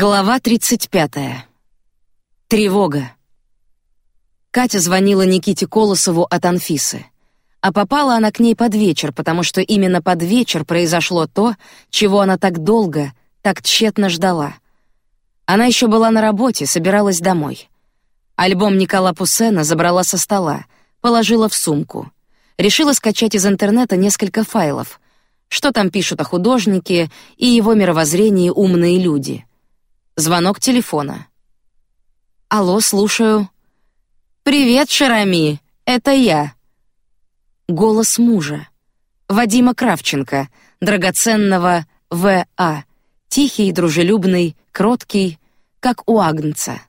Глава 35. Тревога. Катя звонила Никите Колосову от Анфисы. А попала она к ней под вечер, потому что именно под вечер произошло то, чего она так долго, так тщетно ждала. Она еще была на работе, собиралась домой. Альбом Никола Пуссена забрала со стола, положила в сумку. Решила скачать из интернета несколько файлов. Что там пишут о художнике и его мировоззрении умные люди — Звонок телефона. Алло, слушаю. Привет, Шарами, это я. Голос мужа. Вадима Кравченко, драгоценного В.А. Тихий, дружелюбный, кроткий, как у агнца.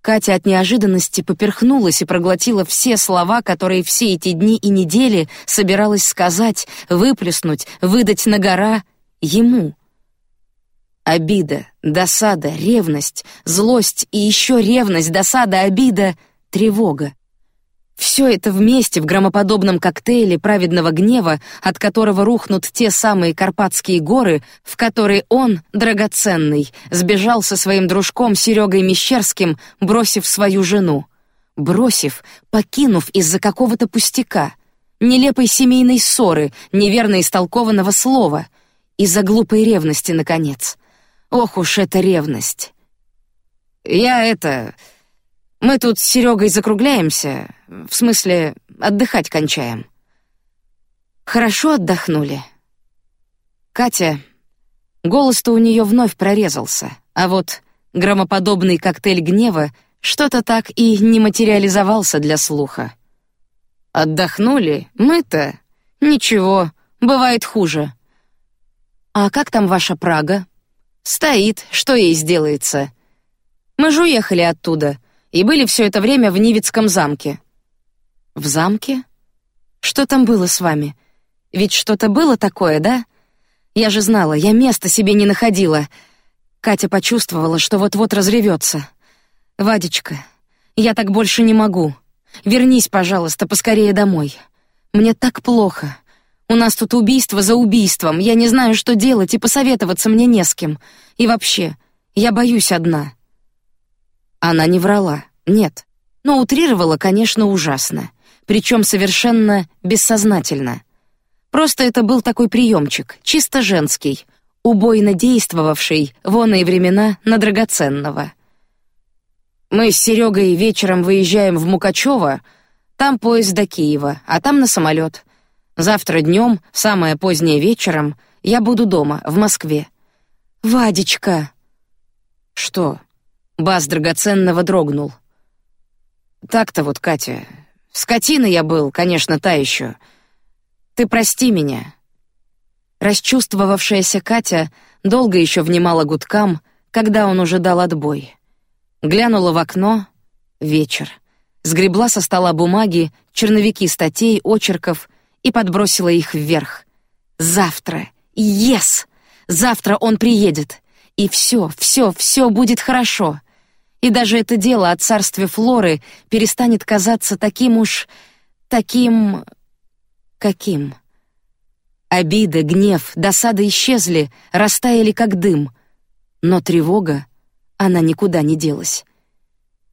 Катя от неожиданности поперхнулась и проглотила все слова, которые все эти дни и недели собиралась сказать, выплеснуть, выдать на гора ему, Обида, досада, ревность, злость и еще ревность, досада, обида, тревога. Все это вместе в громоподобном коктейле праведного гнева, от которого рухнут те самые Карпатские горы, в которые он, драгоценный, сбежал со своим дружком Серегой Мещерским, бросив свою жену, бросив, покинув из-за какого-то пустяка, нелепой семейной ссоры, неверно истолкованного слова, из-за глупой ревности, наконец. Ох уж эта ревность. Я это... Мы тут с Серегой закругляемся, в смысле, отдыхать кончаем. Хорошо отдохнули. Катя... Голос-то у нее вновь прорезался, а вот громоподобный коктейль гнева что-то так и не материализовался для слуха. Отдохнули? Мы-то? Ничего, бывает хуже. А как там ваша Прага? Стоит, что ей сделается. Мы же уехали оттуда и были все это время в Нивицком замке. В замке? Что там было с вами? Ведь что-то было такое, да? Я же знала, я места себе не находила. Катя почувствовала, что вот-вот разревется. Вадечка, я так больше не могу. Вернись, пожалуйста, поскорее домой. Мне так плохо. У нас тут убийство за убийством. Я не знаю, что делать, и посоветоваться мне не с кем. И вообще, я боюсь одна. Она не врала, нет, но утрировала, конечно, ужасно, причем совершенно бессознательно. Просто это был такой приемчик, чисто женский, убойно действовавший в оные времена на драгоценного. Мы с Серегой вечером выезжаем в Мукачево, там поезд до Киева, а там на самолет. Завтра днем, самое позднее вечером, я буду дома, в Москве. Вадечка. Что? Бас драгоценного дрогнул. Так-то вот, Катя. Скотина я был, конечно, та еще. Ты прости меня. Расчувствовавшаяся Катя долго еще внимала гудкам, когда он уже дал отбой. Глянула в окно. Вечер. Сгребла со стола бумаги, черновики статей, очерков и подбросила их вверх. Завтра, yes, завтра он приедет, и все, все, все будет хорошо. И даже это дело о царстве Флоры перестанет казаться таким уж, таким, каким. Обида, гнев, досада исчезли, растаяли как дым, но тревога, она никуда не делась.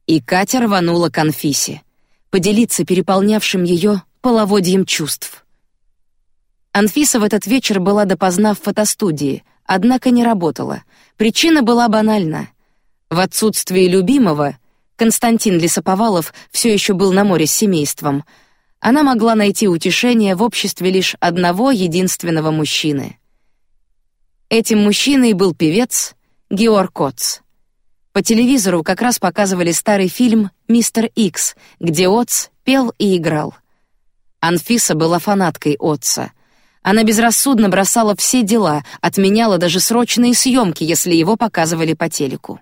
И Катя рванула к Анфисе, поделиться переполнявшим ее половодьем чувств. Анфиса в этот вечер была допоздна в фотостудии, однако не работала. Причина была банальна. В отсутствие любимого Константин Лисоповалов все еще был на море с семейством. Она могла найти утешение в обществе лишь одного единственного мужчины. Этим мужчиной был певец Георг Коц. По телевизору как раз показывали старый фильм Мистер Икс, где Отц пел и играл. Анфиса была фанаткой Отца. Она безрассудно бросала все дела, отменяла даже срочные съемки, если его показывали по телеку.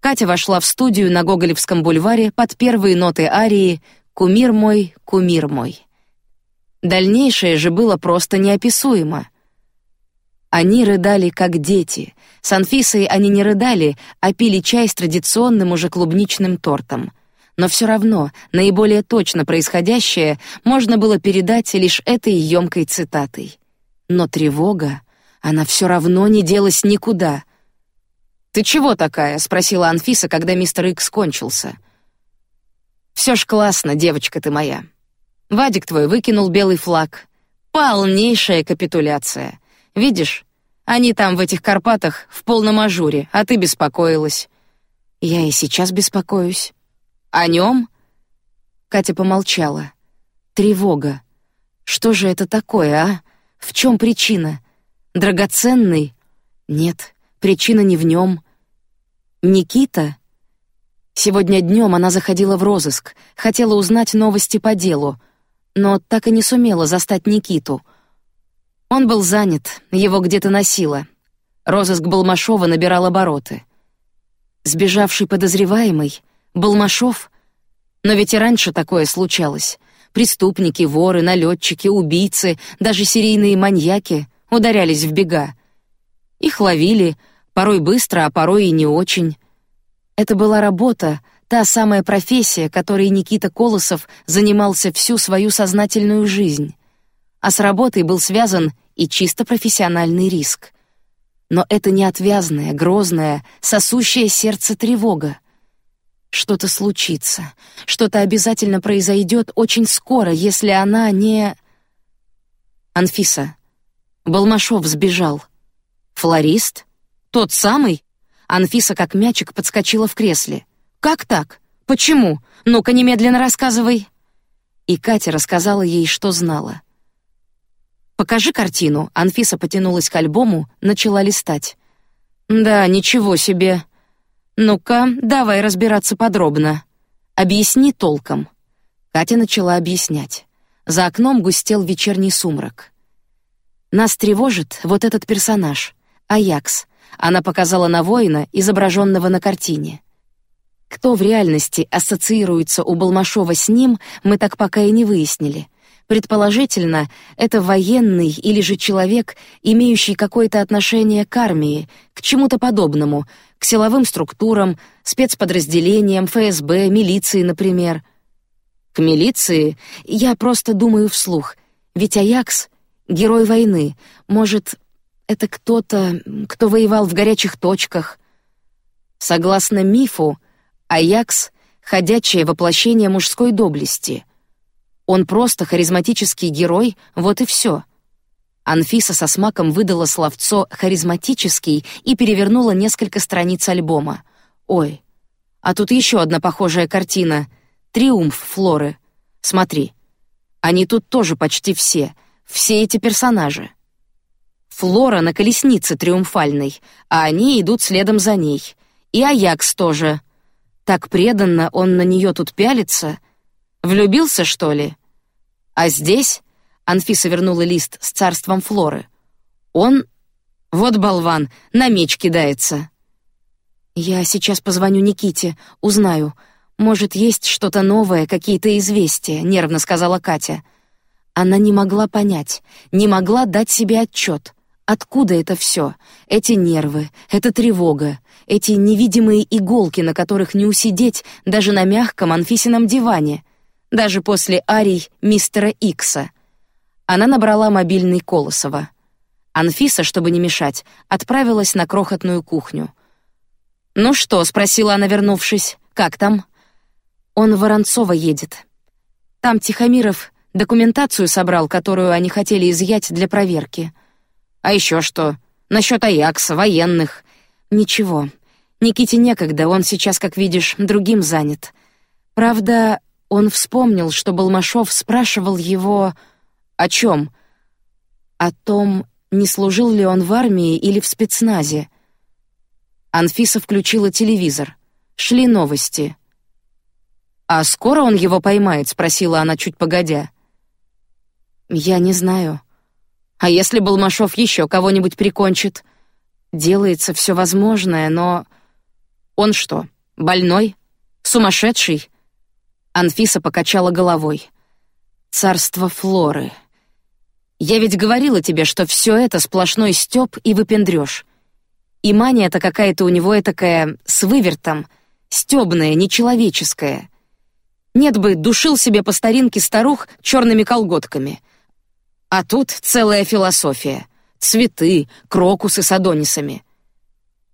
Катя вошла в студию на Гоголевском бульваре под первые ноты арии «Кумир мой, кумир мой». Дальнейшее же было просто неописуемо. Они рыдали как дети. С Анфисой они не рыдали, а пили чай с традиционным уже клубничным тортом но все равно наиболее точно происходящее можно было передать лишь этой емкой цитатой. Но тревога, она все равно не делась никуда. Ты чего такая? спросила Анфиса, когда мистер Икс кончился. Все ж классно, девочка ты моя. Вадик твой выкинул белый флаг. Полнейшая капитуляция. Видишь, они там в этих Карпатах в полном ажуре, а ты беспокоилась. Я и сейчас беспокоюсь. О нем? Катя помолчала. Тревога. Что же это такое, а? В чем причина? Драгоценный? Нет, причина не в нем. Никита? Сегодня днем она заходила в розыск, хотела узнать новости по делу, но так и не сумела застать Никиту. Он был занят, его где-то носило. Розыск Балмашова набирал обороты. Сбежавший подозреваемый Балмашов, но ведь и раньше такое случалось. Преступники, воры, налетчики, убийцы, даже серийные маньяки ударялись в бега. Их ловили, порой быстро, а порой и не очень. Это была работа, та самая профессия, которой Никита Колосов занимался всю свою сознательную жизнь. А с работой был связан и чисто профессиональный риск. Но это неотвязная, грозная, сосущая сердце тревога. Что-то случится, что-то обязательно произойдет очень скоро, если она не... Анфиса. Балмашов сбежал. Флорист? Тот самый? Анфиса как мячик подскочила в кресле. Как так? Почему? Ну-ка немедленно рассказывай. И Катя рассказала ей, что знала. Покажи картину. Анфиса потянулась к альбому, начала листать. Да, ничего себе. Ну-ка, давай разбираться подробно. Объясни толком. Катя начала объяснять. За окном густел вечерний сумрак. Нас тревожит вот этот персонаж. Аякс. Она показала на воина, изображенного на картине. Кто в реальности ассоциируется у Балмашова с ним, мы так пока и не выяснили. Предположительно, это военный или же человек, имеющий какое-то отношение к армии, к чему-то подобному, к силовым структурам, спецподразделениям, ФСБ, милиции, например. К милиции я просто думаю вслух, ведь Аякс — герой войны, может, это кто-то, кто воевал в горячих точках. Согласно мифу, Аякс — ходячее воплощение мужской доблести. Он просто харизматический герой, вот и все. Анфиса со смаком выдала словцо «харизматический» и перевернула несколько страниц альбома. Ой, а тут еще одна похожая картина — «Триумф Флоры». Смотри, они тут тоже почти все, все эти персонажи. Флора на колеснице триумфальной, а они идут следом за ней. И Аякс тоже. Так преданно он на нее тут пялится. Влюбился, что ли? А здесь Анфиса вернула лист с царством Флоры. Он, вот болван, на меч кидается. Я сейчас позвоню Никите, узнаю. Может, есть что-то новое, какие-то известия, нервно сказала Катя. Она не могла понять, не могла дать себе отчет. Откуда это все? Эти нервы, эта тревога, эти невидимые иголки, на которых не усидеть даже на мягком Анфисином диване, даже после арий мистера Икса. Она набрала мобильный Колосова. Анфиса, чтобы не мешать, отправилась на крохотную кухню. Ну что, спросила она, вернувшись, как там? Он в Воронцово едет. Там Тихомиров документацию собрал, которую они хотели изъять для проверки. А еще что? Насчет Аякса, военных? Ничего. Никите некогда, он сейчас, как видишь, другим занят. Правда, он вспомнил, что Балмашов спрашивал его о чем? О том, не служил ли он в армии или в спецназе. Анфиса включила телевизор. Шли новости. А скоро он его поймает? спросила она чуть погодя. Я не знаю. А если Балмашов еще кого-нибудь прикончит? Делается все возможное, но он что, больной, сумасшедший? Анфиса покачала головой. Царство Флоры. Я ведь говорила тебе, что все это сплошной стёб и выпендрёж. И мания-то какая-то у него такая с вывертом, стёбная, нечеловеческая. Нет бы душил себе по старинке старух черными колготками, а тут целая философия. Цветы, крокусы с адонисами.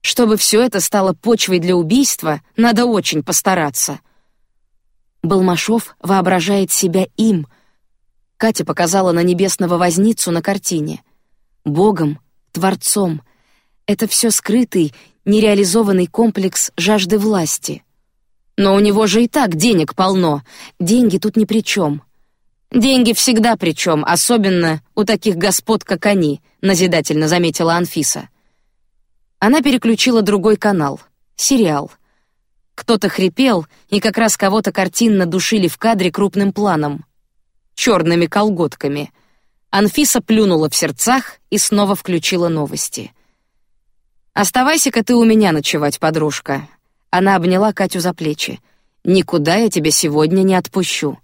Чтобы все это стало почвой для убийства, надо очень постараться. Балмашов воображает себя им. Катя показала на небесного возницу на картине. Богом, Творцом. Это все скрытый, нереализованный комплекс жажды власти. Но у него же и так денег полно. Деньги тут ни при чем. Деньги всегда при чем, особенно у таких господ, как они, назидательно заметила Анфиса. Она переключила другой канал, сериал. Кто-то хрипел, и как раз кого-то картинно душили в кадре крупным планом, черными колготками. Анфиса плюнула в сердцах и снова включила новости. Оставайся-ка ты у меня ночевать, подружка. Она обняла Катю за плечи. Никуда я тебя сегодня не отпущу.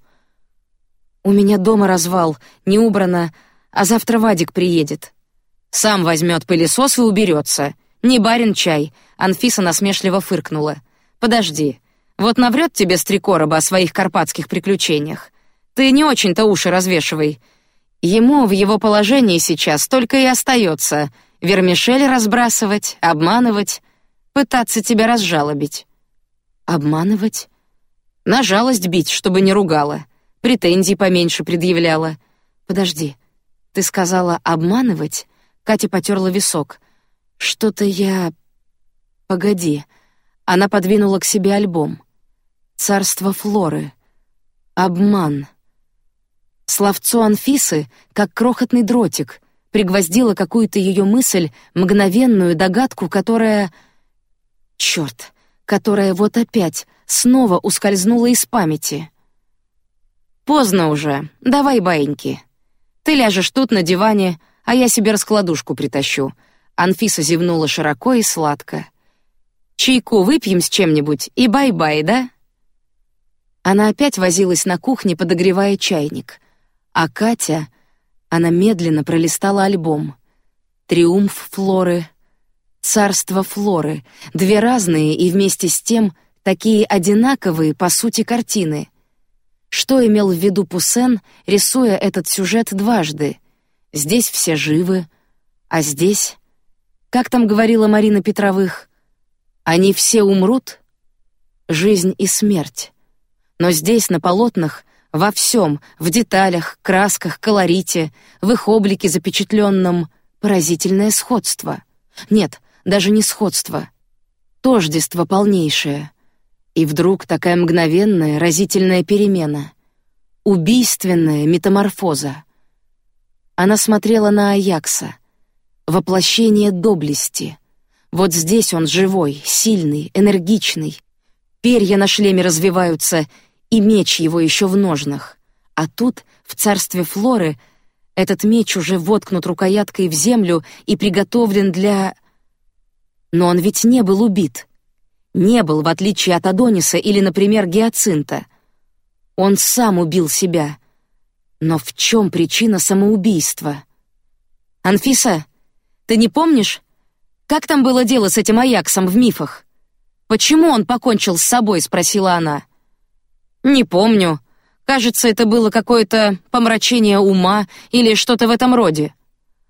У меня дома развал, не убрано, а завтра Вадик приедет. Сам возьмет пылесос и уберется. Не барин чай. Анфиса насмешливо фыркнула. Подожди, вот наврет тебе стрекороба о своих карпатских приключениях. Ты не очень-то уши развешивай. Ему в его положении сейчас только и остается вермишель разбрасывать, обманывать, пытаться тебя разжалобить. Обманывать? На жалость бить, чтобы не ругала, претензий поменьше предъявляла. Подожди, ты сказала обманывать? Катя потерла висок. Что-то я... Погоди. Она подвинула к себе альбом. Царство Флоры. Обман. Словцо Анфисы, как крохотный дротик, пригвоздило какую-то ее мысль, мгновенную догадку, которая Черт, которая вот опять снова ускользнула из памяти. Поздно уже, давай баиньки. Ты ляжешь тут на диване, а я себе раскладушку притащу. Анфиса зевнула широко и сладко. Чайку выпьем с чем-нибудь и бай-бай, да? Она опять возилась на кухне, подогревая чайник, а Катя, она медленно пролистала альбом. Триумф Флоры, Царство Флоры, две разные и вместе с тем такие одинаковые по сути картины. Что имел в виду Пуссен, рисуя этот сюжет дважды? Здесь все живы, а здесь, как там говорила Марина Петровых, они все умрут, жизнь и смерть. Но здесь на полотнах во всем, в деталях, красках, колорите, в их облике запечатленном поразительное сходство. Нет, даже не сходство, тождество полнейшее. И вдруг такая мгновенная, разительная перемена, убийственная метаморфоза. Она смотрела на Аякса, воплощение доблести. Вот здесь он живой, сильный, энергичный. Перья на шлеме развиваются, и меч его еще в ножнах. А тут, в царстве Флоры, этот меч уже воткнут рукояткой в землю и приготовлен для но он ведь не был убит. Не был, в отличие от Адониса или, например, Гиацинта. Он сам убил себя. Но в чем причина самоубийства? Анфиса, ты не помнишь, как там было дело с этим Аяксом в мифах? Почему он покончил с собой? спросила она. Не помню. Кажется, это было какое-то помрачение ума или что-то в этом роде.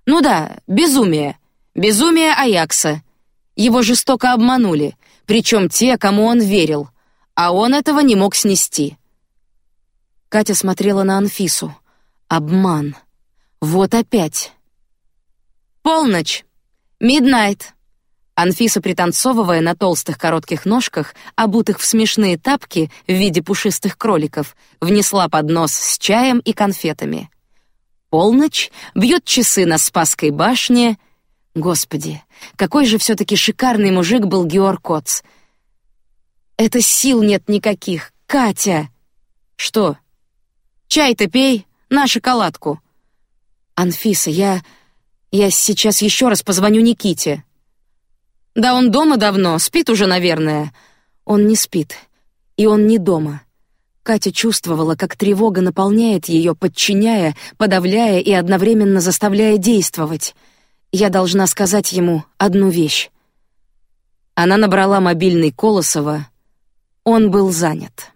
Ну да, безумие, безумие Аякса. Его жестоко обманули, причем те, кому он верил, а он этого не мог снести. Катя смотрела на Анфису. Обман. Вот опять. Полночь. Миднайт. Анфиса, пританцовывая на толстых коротких ножках, обутых в смешные тапки в виде пушистых кроликов, внесла поднос с чаем и конфетами. Полночь бьет часы на Спасской башне — Господи, какой же все-таки шикарный мужик был Георг Коц. Это сил нет никаких, Катя. Что? Чай-то пей, на шоколадку. Анфиса, я, я сейчас еще раз позвоню Никите. Да он дома давно, спит уже, наверное. Он не спит, и он не дома. Катя чувствовала, как тревога наполняет ее, подчиняя, подавляя и одновременно заставляя действовать. Я должна сказать ему одну вещь. Она набрала мобильный Колосова. Он был занят.